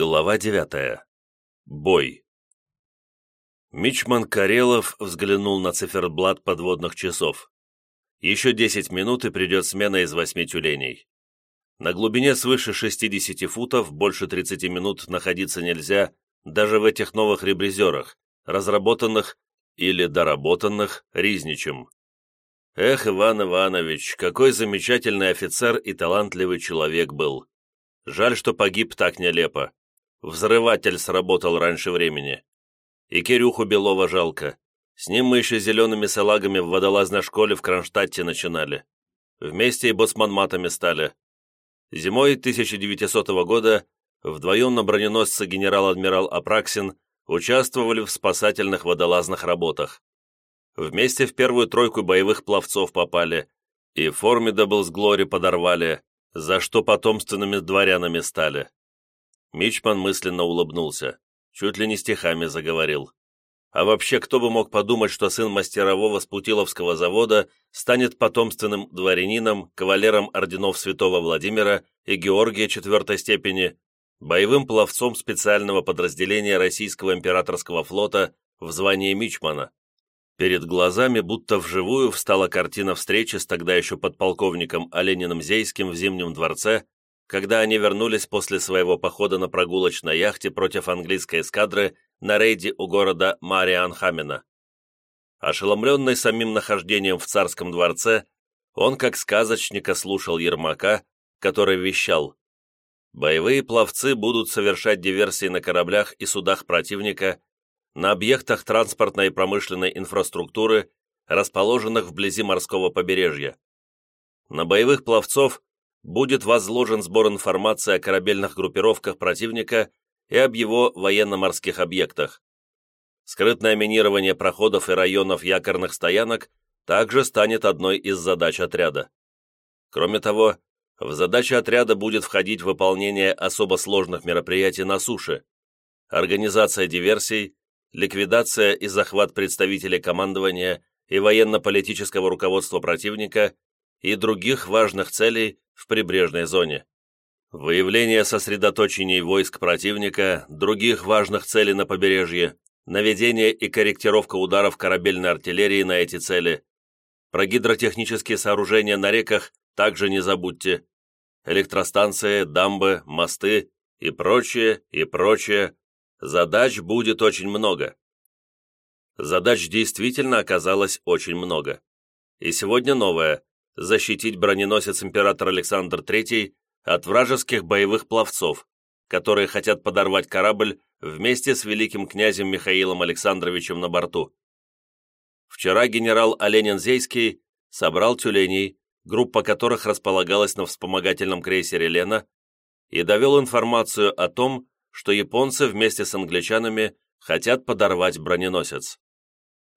Глава девятая. Бой. Мичман Карелов взглянул на циферблат подводных часов. Еще десять минут и придет смена из восьми тюленей. На глубине свыше 60 футов больше 30 минут находиться нельзя даже в этих новых ребризерах, разработанных или доработанных Ризничем. Эх, Иван Иванович, какой замечательный офицер и талантливый человек был. Жаль, что погиб так нелепо. Взрыватель сработал раньше времени. И Кирюху Белова жалко. С ним мы еще зелеными салагами в водолазной школе в Кронштадте начинали. Вместе и боцманматами стали. Зимой 1900 года вдвоем на броненосце генерал-адмирал Апраксин участвовали в спасательных водолазных работах. Вместе в первую тройку боевых пловцов попали, и Формидабл с Глори подорвали, за что потомственными дворянами стали. Мичман мысленно улыбнулся. Чуть ли не стихами заговорил. А вообще, кто бы мог подумать, что сын мастерового с Путиловского завода станет потомственным дворянином, кавалером орденов святого Владимира и Георгия четвертой степени, боевым пловцом специального подразделения российского императорского флота в звании Мичмана. Перед глазами будто вживую встала картина встречи с тогда еще подполковником Олениным Зейским в Зимнем дворце когда они вернулись после своего похода на прогулочной яхте против английской эскадры на рейде у города Марианхамена. Ошеломленный самим нахождением в царском дворце, он как сказочника слушал Ермака, который вещал «Боевые пловцы будут совершать диверсии на кораблях и судах противника, на объектах транспортной и промышленной инфраструктуры, расположенных вблизи морского побережья. На боевых пловцов будет возложен сбор информации о корабельных группировках противника и об его военно-морских объектах. Скрытное минирование проходов и районов якорных стоянок также станет одной из задач отряда. Кроме того, в задачи отряда будет входить выполнение особо сложных мероприятий на суше, организация диверсий, ликвидация и захват представителей командования и военно-политического руководства противника и других важных целей в прибрежной зоне. Выявление сосредоточений войск противника, других важных целей на побережье, наведение и корректировка ударов корабельной артиллерии на эти цели. Про гидротехнические сооружения на реках также не забудьте. Электростанции, дамбы, мосты и прочее, и прочее. Задач будет очень много. Задач действительно оказалось очень много. И сегодня новая защитить броненосец император Александр III от вражеских боевых пловцов, которые хотят подорвать корабль вместе с великим князем Михаилом Александровичем на борту. Вчера генерал Оленин-Зейский собрал тюленей, группа которых располагалась на вспомогательном крейсере «Лена», и довел информацию о том, что японцы вместе с англичанами хотят подорвать броненосец.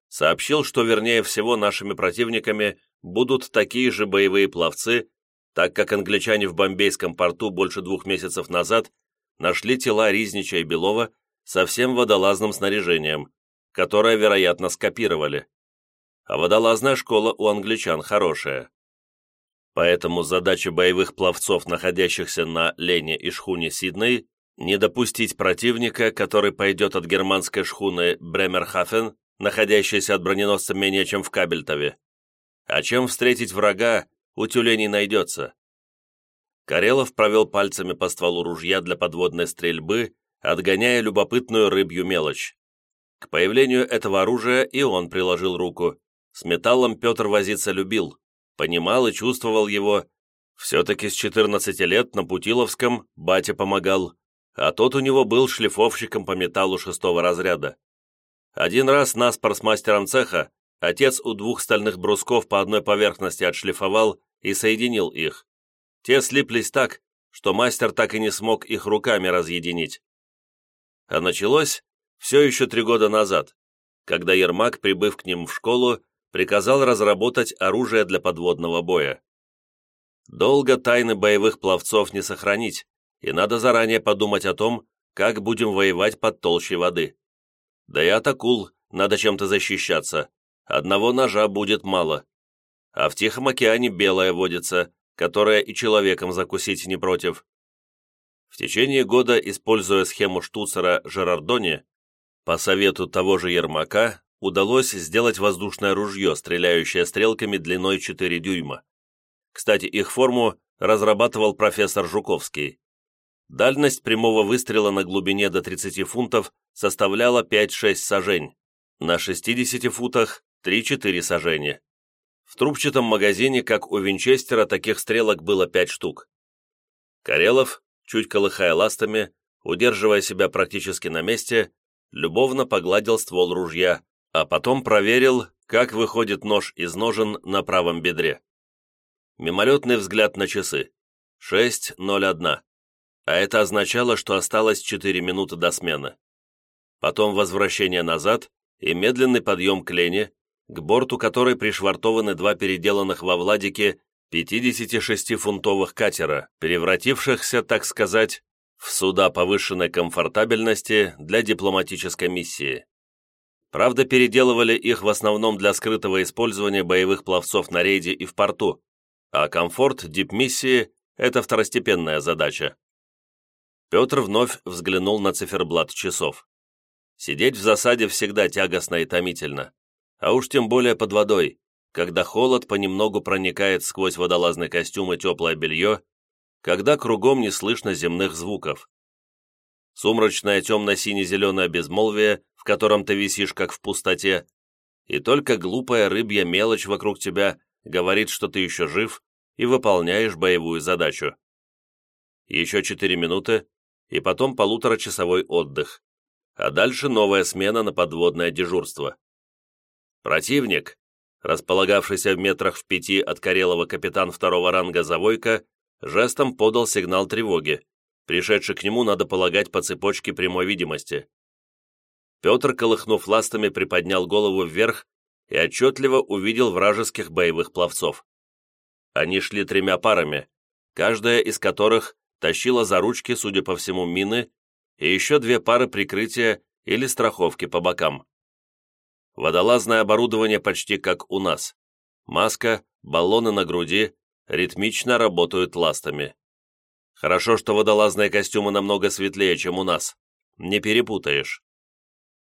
Сообщил, что вернее всего нашими противниками будут такие же боевые пловцы, так как англичане в Бомбейском порту больше двух месяцев назад нашли тела Ризнича и Белова со всем водолазным снаряжением, которое, вероятно, скопировали. А водолазная школа у англичан хорошая. Поэтому задача боевых пловцов, находящихся на Лене и шхуне Сидней, не допустить противника, который пойдет от германской шхуны Бремерхафен, находящейся от броненосца менее чем в Кабельтове, а чем встретить врага, у тюленей найдется. Карелов провел пальцами по стволу ружья для подводной стрельбы, отгоняя любопытную рыбью мелочь. К появлению этого оружия и он приложил руку. С металлом Петр возиться любил, понимал и чувствовал его. Все-таки с 14 лет на Путиловском батя помогал, а тот у него был шлифовщиком по металлу шестого разряда. Один раз наспор с мастером цеха Отец у двух стальных брусков по одной поверхности отшлифовал и соединил их. Те слиплись так, что мастер так и не смог их руками разъединить. А началось все еще три года назад, когда Ермак, прибыв к ним в школу, приказал разработать оружие для подводного боя. Долго тайны боевых пловцов не сохранить, и надо заранее подумать о том, как будем воевать под толщей воды. Да и от акул надо чем-то защищаться, Одного ножа будет мало. А в Тихом океане белая водится, которая и человеком закусить не против. В течение года, используя схему штуцера Жерардони, по совету того же Ермака, удалось сделать воздушное ружье, стреляющее стрелками длиной 4 дюйма. Кстати, их форму разрабатывал профессор Жуковский. Дальность прямого выстрела на глубине до 30 фунтов составляла 5-6 сажень, на 60 футах 3-4 сажения. В трубчатом магазине, как у Винчестера, таких стрелок было 5 штук. Карелов, чуть колыхая ластами, удерживая себя практически на месте, любовно погладил ствол ружья, а потом проверил, как выходит нож из ножен на правом бедре. Мимолетный взгляд на часы. 6.01 а это означало, что осталось 4 минуты до смены. Потом возвращение назад и медленный подъем к Лене, к борту которой пришвартованы два переделанных во Владике 56-фунтовых катера, превратившихся, так сказать, в суда повышенной комфортабельности для дипломатической миссии. Правда, переделывали их в основном для скрытого использования боевых пловцов на рейде и в порту, а комфорт дипмиссии – это второстепенная задача. Петр вновь взглянул на циферблат часов. Сидеть в засаде всегда тягостно и томительно, а уж тем более под водой, когда холод понемногу проникает сквозь водолазный костюм и теплое белье, когда кругом не слышно земных звуков. Сумрачное темно-сине-зеленое безмолвие, в котором ты висишь как в пустоте, и только глупая рыбья мелочь вокруг тебя говорит, что ты еще жив и выполняешь боевую задачу. Еще четыре минуты, и потом полуторачасовой отдых, а дальше новая смена на подводное дежурство. Противник, располагавшийся в метрах в пяти от Карелова капитан второго ранга Завойко, жестом подал сигнал тревоги. Пришедший к нему, надо полагать, по цепочке прямой видимости. Петр, колыхнув ластами, приподнял голову вверх и отчетливо увидел вражеских боевых пловцов. Они шли тремя парами, каждая из которых тащила за ручки, судя по всему, мины и еще две пары прикрытия или страховки по бокам. Водолазное оборудование почти как у нас. Маска, баллоны на груди, ритмично работают ластами. Хорошо, что водолазные костюмы намного светлее, чем у нас. Не перепутаешь.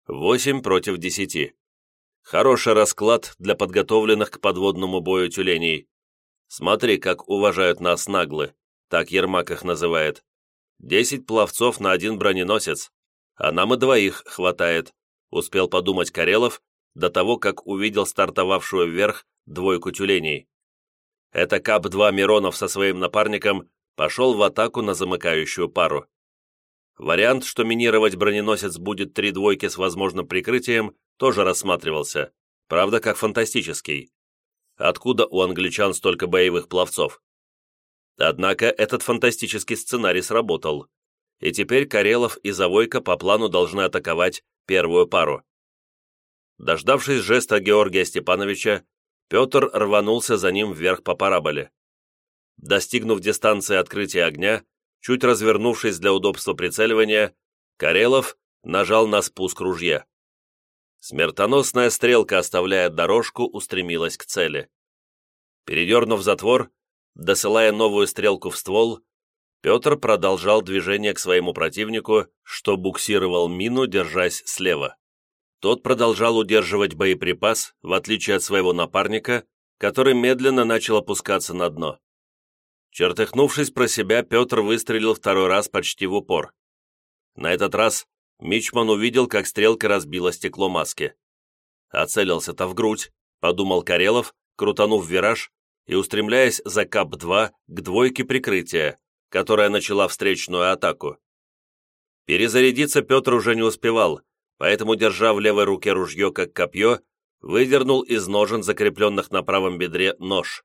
Восемь против десяти. Хороший расклад для подготовленных к подводному бою тюленей. Смотри, как уважают нас наглы так Ермак их называет. Десять пловцов на один броненосец, а нам и двоих хватает, успел подумать Карелов до того, как увидел стартовавшую вверх двойку тюленей. Это КАП-2 Миронов со своим напарником пошел в атаку на замыкающую пару. Вариант, что минировать броненосец будет три двойки с возможным прикрытием, тоже рассматривался, правда, как фантастический. Откуда у англичан столько боевых пловцов? Однако этот фантастический сценарий сработал, и теперь Карелов и Завойко по плану должны атаковать первую пару. Дождавшись жеста Георгия Степановича, Петр рванулся за ним вверх по параболе. Достигнув дистанции открытия огня, чуть развернувшись для удобства прицеливания, Карелов нажал на спуск ружья. Смертоносная стрелка, оставляя дорожку, устремилась к цели. Передернув затвор, Досылая новую стрелку в ствол, Петр продолжал движение к своему противнику, что буксировал мину, держась слева. Тот продолжал удерживать боеприпас, в отличие от своего напарника, который медленно начал опускаться на дно. Чертыхнувшись про себя, Петр выстрелил второй раз почти в упор. На этот раз Мичман увидел, как стрелка разбила стекло маски. «Оцелился-то в грудь», — подумал Карелов, крутанув вираж и устремляясь за КАП-2 к двойке прикрытия, которая начала встречную атаку. Перезарядиться Петр уже не успевал, поэтому, держа в левой руке ружье как копье, выдернул из ножен, закрепленных на правом бедре, нож.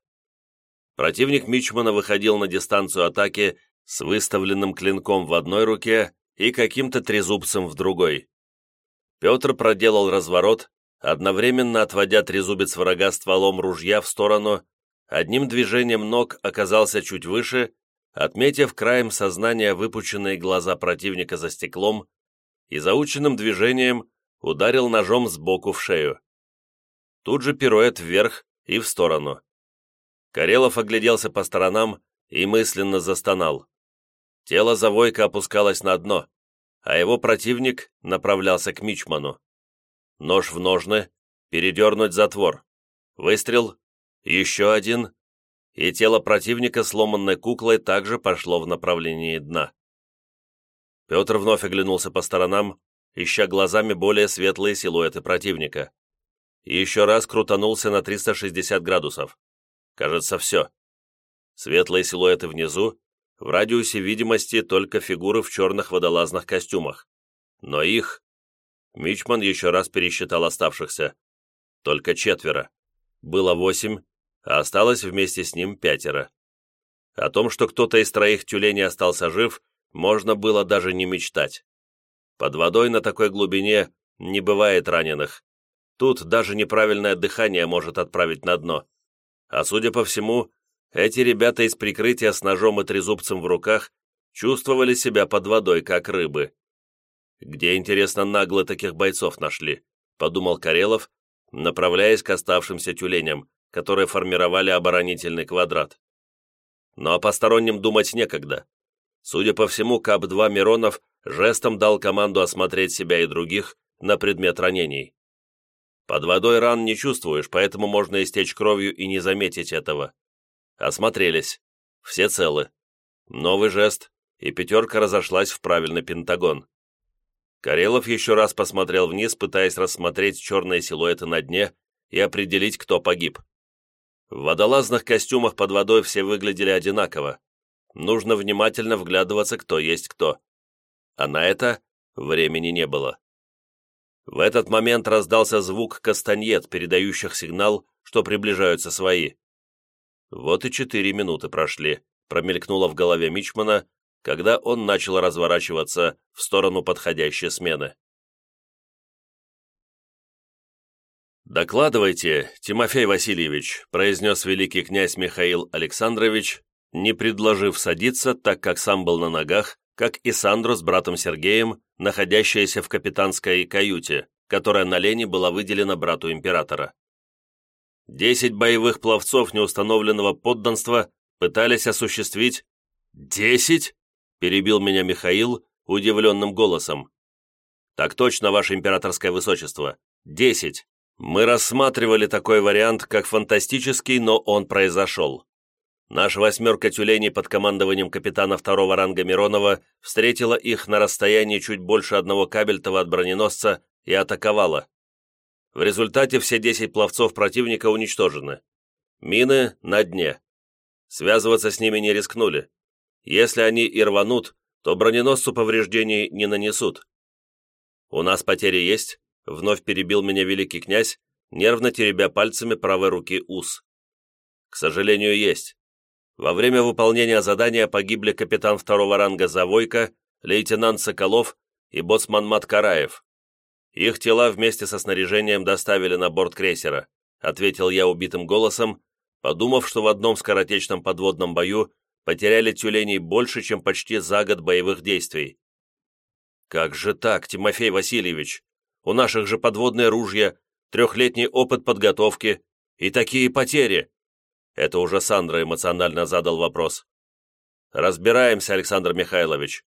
Противник Мичмана выходил на дистанцию атаки с выставленным клинком в одной руке и каким-то трезубцем в другой. Петр проделал разворот, одновременно отводя трезубец врага стволом ружья в сторону одним движением ног оказался чуть выше, отметив краем сознания выпученные глаза противника за стеклом и заученным движением ударил ножом сбоку в шею. Тут же пируэт вверх и в сторону. Карелов огляделся по сторонам и мысленно застонал. Тело Завойка опускалось на дно, а его противник направлялся к Мичману. Нож в ножны, передернуть затвор. Выстрел, еще один, и тело противника, сломанной куклой, также пошло в направлении дна. Петр вновь оглянулся по сторонам, ища глазами более светлые силуэты противника. И еще раз крутанулся на 360 градусов. Кажется, все. Светлые силуэты внизу, в радиусе видимости только фигуры в черных водолазных костюмах. Но их... Мичман еще раз пересчитал оставшихся. Только четверо. Было восемь, а осталось вместе с ним пятеро. О том, что кто-то из троих тюленей остался жив, можно было даже не мечтать. Под водой на такой глубине не бывает раненых. Тут даже неправильное дыхание может отправить на дно. А судя по всему, эти ребята из прикрытия с ножом и трезубцем в руках чувствовали себя под водой, как рыбы. «Где, интересно, нагло таких бойцов нашли?» — подумал Карелов, направляясь к оставшимся тюленям, которые формировали оборонительный квадрат. Но о постороннем думать некогда. Судя по всему, КАП-2 Миронов жестом дал команду осмотреть себя и других на предмет ранений. Под водой ран не чувствуешь, поэтому можно истечь кровью и не заметить этого. Осмотрелись. Все целы. Новый жест, и пятерка разошлась в правильный пентагон. Карелов еще раз посмотрел вниз, пытаясь рассмотреть черные силуэты на дне и определить, кто погиб. В водолазных костюмах под водой все выглядели одинаково. Нужно внимательно вглядываться, кто есть кто. А на это времени не было. В этот момент раздался звук кастаньет, передающих сигнал, что приближаются свои. Вот и четыре минуты прошли, промелькнуло в голове Мичмана, когда он начал разворачиваться в сторону подходящей смены. «Докладывайте, Тимофей Васильевич», произнес великий князь Михаил Александрович, не предложив садиться, так как сам был на ногах, как и Сандро с братом Сергеем, находящиеся в капитанской каюте, которая на Лене была выделена брату императора. Десять боевых пловцов неустановленного подданства пытались осуществить... «Десять?» — перебил меня Михаил удивленным голосом. «Так точно, ваше императорское высочество. Десять. Мы рассматривали такой вариант, как фантастический, но он произошел. Наша восьмерка тюленей под командованием капитана второго ранга Миронова встретила их на расстоянии чуть больше одного кабельтова от броненосца и атаковала. В результате все десять пловцов противника уничтожены. Мины на дне. Связываться с ними не рискнули. Если они и рванут, то броненосцу повреждений не нанесут. «У нас потери есть?» Вновь перебил меня великий князь, нервно теребя пальцами правой руки ус. К сожалению, есть. Во время выполнения задания погибли капитан второго ранга Завойко, лейтенант Соколов и боцман Маткараев. Их тела вместе со снаряжением доставили на борт крейсера, ответил я убитым голосом, подумав, что в одном скоротечном подводном бою потеряли тюленей больше, чем почти за год боевых действий. «Как же так, Тимофей Васильевич?» У наших же подводные ружья, трехлетний опыт подготовки и такие потери. Это уже Сандра эмоционально задал вопрос. Разбираемся, Александр Михайлович.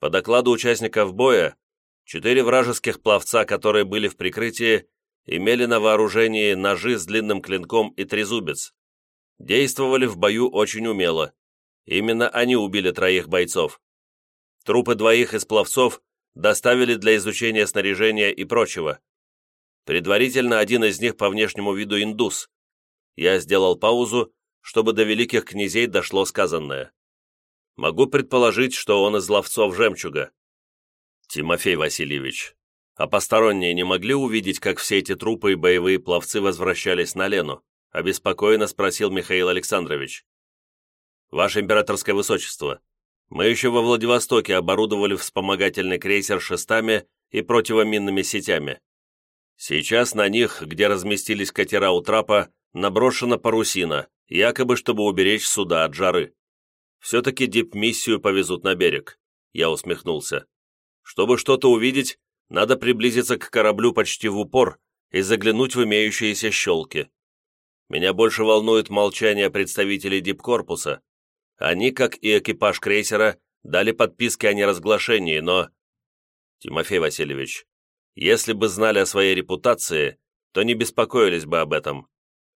По докладу участников боя, четыре вражеских пловца, которые были в прикрытии, имели на вооружении ножи с длинным клинком и трезубец. Действовали в бою очень умело. Именно они убили троих бойцов. Трупы двоих из пловцов доставили для изучения снаряжения и прочего. Предварительно один из них по внешнему виду индус. Я сделал паузу, чтобы до великих князей дошло сказанное. Могу предположить, что он из ловцов жемчуга. Тимофей Васильевич, а посторонние не могли увидеть, как все эти трупы и боевые пловцы возвращались на Лену? Обеспокоенно спросил Михаил Александрович. Ваше императорское высочество, мы еще во Владивостоке оборудовали вспомогательный крейсер шестами и противоминными сетями. Сейчас на них, где разместились катера у трапа, наброшена парусина, якобы чтобы уберечь суда от жары. Все-таки дипмиссию повезут на берег. Я усмехнулся. Чтобы что-то увидеть, надо приблизиться к кораблю почти в упор и заглянуть в имеющиеся щелки. Меня больше волнует молчание представителей дипкорпуса, они, как и экипаж крейсера, дали подписки о неразглашении, но... Тимофей Васильевич, если бы знали о своей репутации, то не беспокоились бы об этом.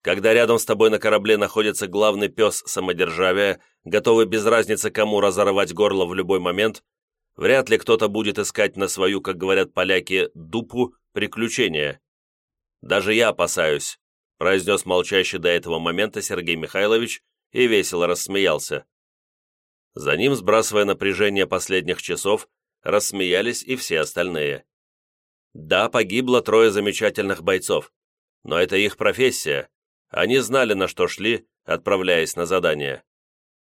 Когда рядом с тобой на корабле находится главный пес самодержавия, готовый без разницы кому разорвать горло в любой момент, вряд ли кто-то будет искать на свою, как говорят поляки, дупу приключения. Даже я опасаюсь, произнес молчащий до этого момента Сергей Михайлович и весело рассмеялся. За ним, сбрасывая напряжение последних часов, рассмеялись и все остальные. Да, погибло трое замечательных бойцов, но это их профессия, они знали, на что шли, отправляясь на задание.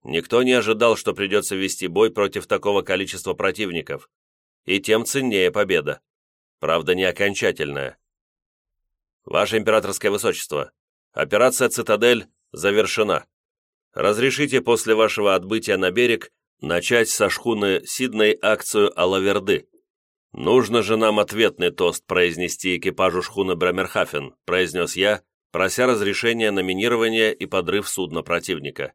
Никто не ожидал, что придется вести бой против такого количества противников, и тем ценнее победа. Правда, не окончательная. Ваше императорское высочество, операция «Цитадель» завершена. Разрешите после вашего отбытия на берег начать со шхуны Сидней акцию Алаверды. Нужно же нам ответный тост произнести экипажу шхуны Брамерхафен, произнес я, прося разрешения на минирование и подрыв судна противника.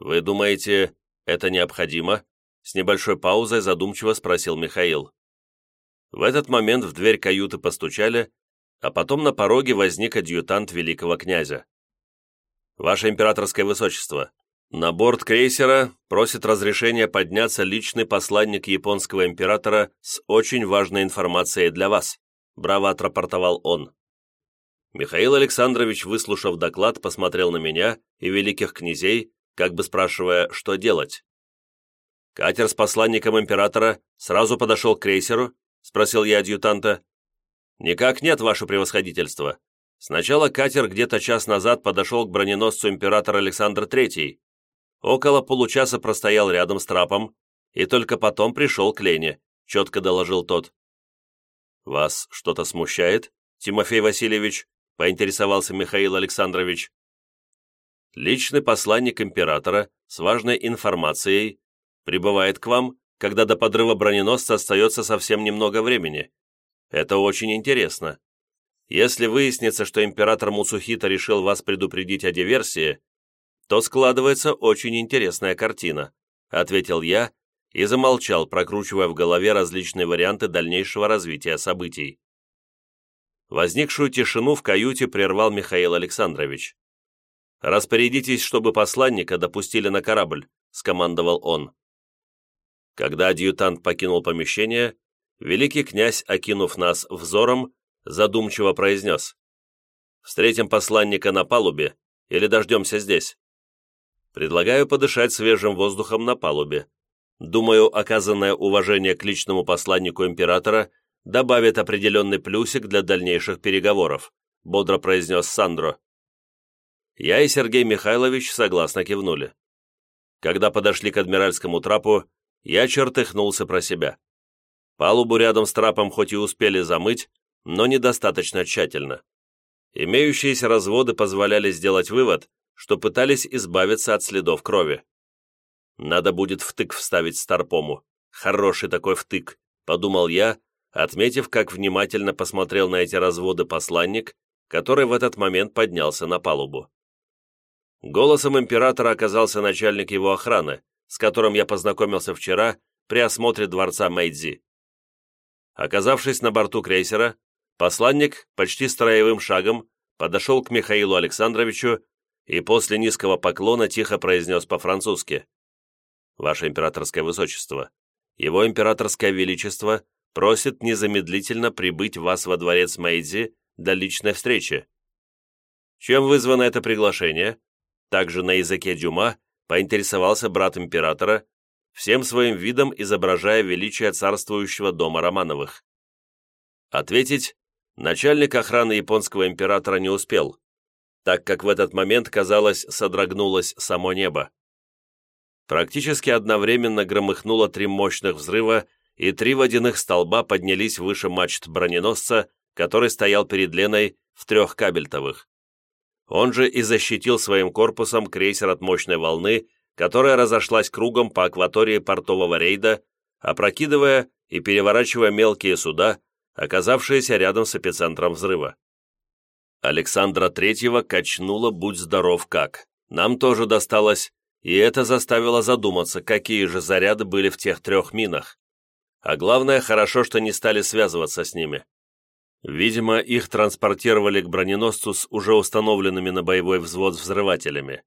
«Вы думаете, это необходимо?» С небольшой паузой задумчиво спросил Михаил. В этот момент в дверь каюты постучали, а потом на пороге возник адъютант великого князя. «Ваше императорское высочество, на борт крейсера просит разрешения подняться личный посланник японского императора с очень важной информацией для вас», браво отрапортовал он. Михаил Александрович, выслушав доклад, посмотрел на меня и великих князей, как бы спрашивая, что делать. «Катер с посланником императора сразу подошел к крейсеру?» — спросил я адъютанта. «Никак нет, ваше превосходительство. Сначала катер где-то час назад подошел к броненосцу императора Александр III. Около получаса простоял рядом с трапом и только потом пришел к Лене», — четко доложил тот. «Вас что-то смущает, Тимофей Васильевич?» — поинтересовался Михаил Александрович. «Личный посланник императора с важной информацией прибывает к вам, когда до подрыва броненосца остается совсем немного времени. Это очень интересно. Если выяснится, что император Муцухита решил вас предупредить о диверсии, то складывается очень интересная картина», — ответил я и замолчал, прокручивая в голове различные варианты дальнейшего развития событий. Возникшую тишину в каюте прервал Михаил Александрович. «Распорядитесь, чтобы посланника допустили на корабль», — скомандовал он. Когда адъютант покинул помещение, великий князь, окинув нас взором, задумчиво произнес. «Встретим посланника на палубе или дождемся здесь?» «Предлагаю подышать свежим воздухом на палубе. Думаю, оказанное уважение к личному посланнику императора — добавит определенный плюсик для дальнейших переговоров», бодро произнес Сандро. Я и Сергей Михайлович согласно кивнули. Когда подошли к адмиральскому трапу, я чертыхнулся про себя. Палубу рядом с трапом хоть и успели замыть, но недостаточно тщательно. Имеющиеся разводы позволяли сделать вывод, что пытались избавиться от следов крови. Надо будет втык вставить Старпому. Хороший такой втык, подумал я, отметив, как внимательно посмотрел на эти разводы посланник, который в этот момент поднялся на палубу. Голосом императора оказался начальник его охраны, с которым я познакомился вчера при осмотре дворца Мэйдзи. Оказавшись на борту крейсера, посланник почти строевым шагом подошел к Михаилу Александровичу и после низкого поклона тихо произнес по-французски «Ваше императорское высочество, его императорское величество просит незамедлительно прибыть вас во дворец Мэйдзи для личной встречи. Чем вызвано это приглашение? Также на языке Дюма поинтересовался брат императора, всем своим видом изображая величие царствующего дома Романовых. Ответить начальник охраны японского императора не успел, так как в этот момент, казалось, содрогнулось само небо. Практически одновременно громыхнуло три мощных взрыва и три водяных столба поднялись выше мачт броненосца, который стоял перед Леной в трех кабельтовых. Он же и защитил своим корпусом крейсер от мощной волны, которая разошлась кругом по акватории портового рейда, опрокидывая и переворачивая мелкие суда, оказавшиеся рядом с эпицентром взрыва. Александра Третьего качнула «Будь здоров как». Нам тоже досталось, и это заставило задуматься, какие же заряды были в тех трех минах. А главное, хорошо, что не стали связываться с ними. Видимо, их транспортировали к броненосцу с уже установленными на боевой взвод взрывателями.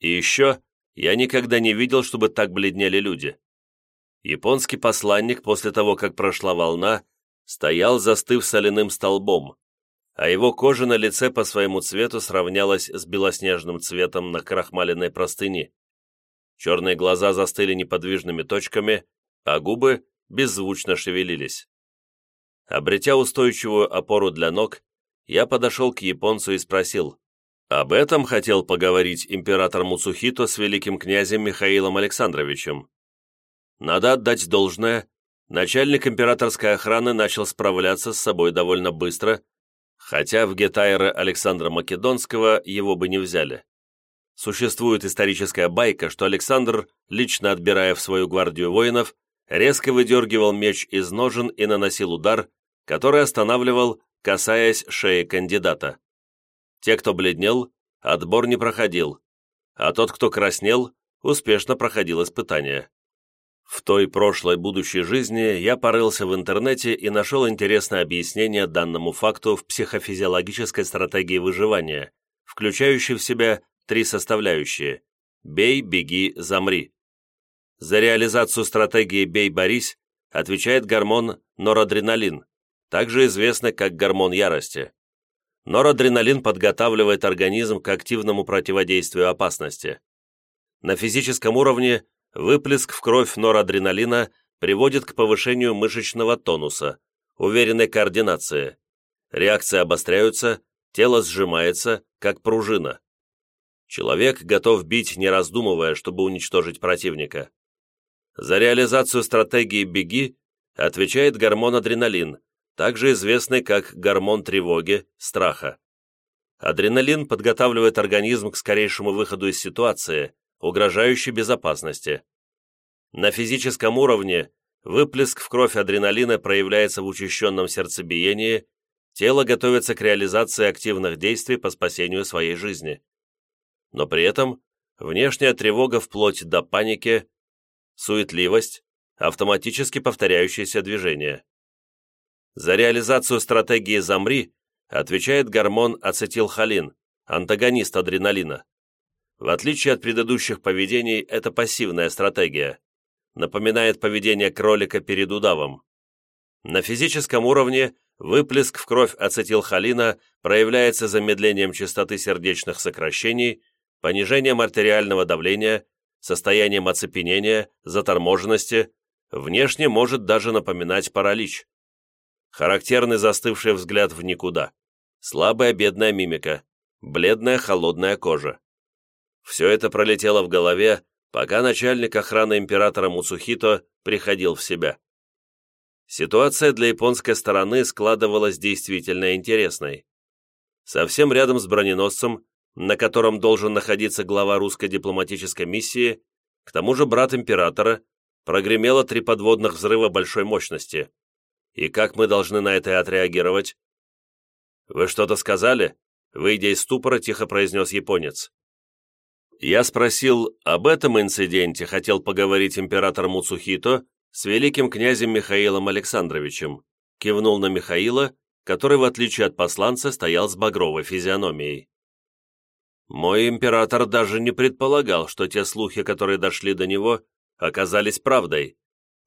И еще я никогда не видел, чтобы так бледнели люди. Японский посланник после того, как прошла волна, стоял, застыв соляным столбом, а его кожа на лице по своему цвету сравнялась с белоснежным цветом на крахмаленной простыни. Черные глаза застыли неподвижными точками, а губы беззвучно шевелились. Обретя устойчивую опору для ног, я подошел к японцу и спросил, об этом хотел поговорить император Муцухито с великим князем Михаилом Александровичем. Надо отдать должное, начальник императорской охраны начал справляться с собой довольно быстро, хотя в гетайры Александра Македонского его бы не взяли. Существует историческая байка, что Александр, лично отбирая в свою гвардию воинов, резко выдергивал меч из ножен и наносил удар, который останавливал, касаясь шеи кандидата. Те, кто бледнел, отбор не проходил, а тот, кто краснел, успешно проходил испытание. В той прошлой будущей жизни я порылся в интернете и нашел интересное объяснение данному факту в психофизиологической стратегии выживания, включающей в себя три составляющие «бей, беги, замри». За реализацию стратегии «бей-борись» отвечает гормон норадреналин, также известный как гормон ярости. Норадреналин подготавливает организм к активному противодействию опасности. На физическом уровне Выплеск в кровь норадреналина приводит к повышению мышечного тонуса, уверенной координации. Реакции обостряются, тело сжимается, как пружина. Человек готов бить, не раздумывая, чтобы уничтожить противника. За реализацию стратегии «беги» отвечает гормон адреналин, также известный как гормон тревоги, страха. Адреналин подготавливает организм к скорейшему выходу из ситуации, угрожающей безопасности. На физическом уровне выплеск в кровь адреналина проявляется в учащенном сердцебиении, тело готовится к реализации активных действий по спасению своей жизни. Но при этом внешняя тревога вплоть до паники, суетливость, автоматически повторяющиеся движения. За реализацию стратегии «Замри» отвечает гормон ацетилхолин, антагонист адреналина. В отличие от предыдущих поведений, это пассивная стратегия. Напоминает поведение кролика перед удавом. На физическом уровне выплеск в кровь ацетилхолина проявляется замедлением частоты сердечных сокращений, понижением артериального давления, состоянием оцепенения, заторможенности, внешне может даже напоминать паралич. Характерный застывший взгляд в никуда, слабая бедная мимика, бледная холодная кожа. Все это пролетело в голове, пока начальник охраны императора Муцухито приходил в себя. Ситуация для японской стороны складывалась действительно интересной. Совсем рядом с броненосцем, на котором должен находиться глава русской дипломатической миссии, к тому же брат императора, прогремело три подводных взрыва большой мощности. И как мы должны на это отреагировать? «Вы что-то сказали?» Выйдя из ступора, тихо произнес японец. Я спросил, об этом инциденте хотел поговорить император Муцухито с великим князем Михаилом Александровичем, кивнул на Михаила, который, в отличие от посланца, стоял с багровой физиономией. Мой император даже не предполагал, что те слухи, которые дошли до него, оказались правдой.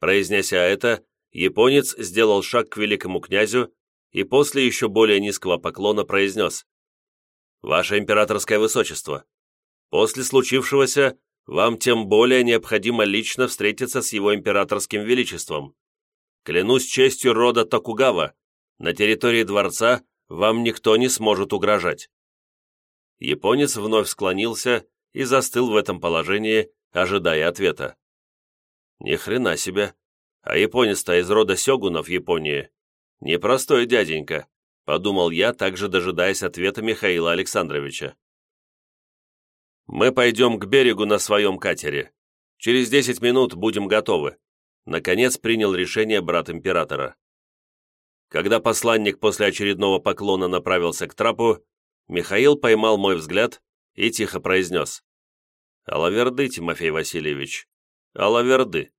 Произнеся это, японец сделал шаг к великому князю и после еще более низкого поклона произнес «Ваше императорское высочество, После случившегося вам тем более необходимо лично встретиться с его императорским величеством. Клянусь честью рода Токугава, на территории дворца вам никто не сможет угрожать». Японец вновь склонился и застыл в этом положении, ожидая ответа. «Ни хрена себе! А японец-то из рода сёгунов Японии. Непростой дяденька», — подумал я, также дожидаясь ответа Михаила Александровича. «Мы пойдем к берегу на своем катере. Через десять минут будем готовы», наконец принял решение брат императора. Когда посланник после очередного поклона направился к трапу, Михаил поймал мой взгляд и тихо произнес. Алаверды, Тимофей Васильевич, алаверды.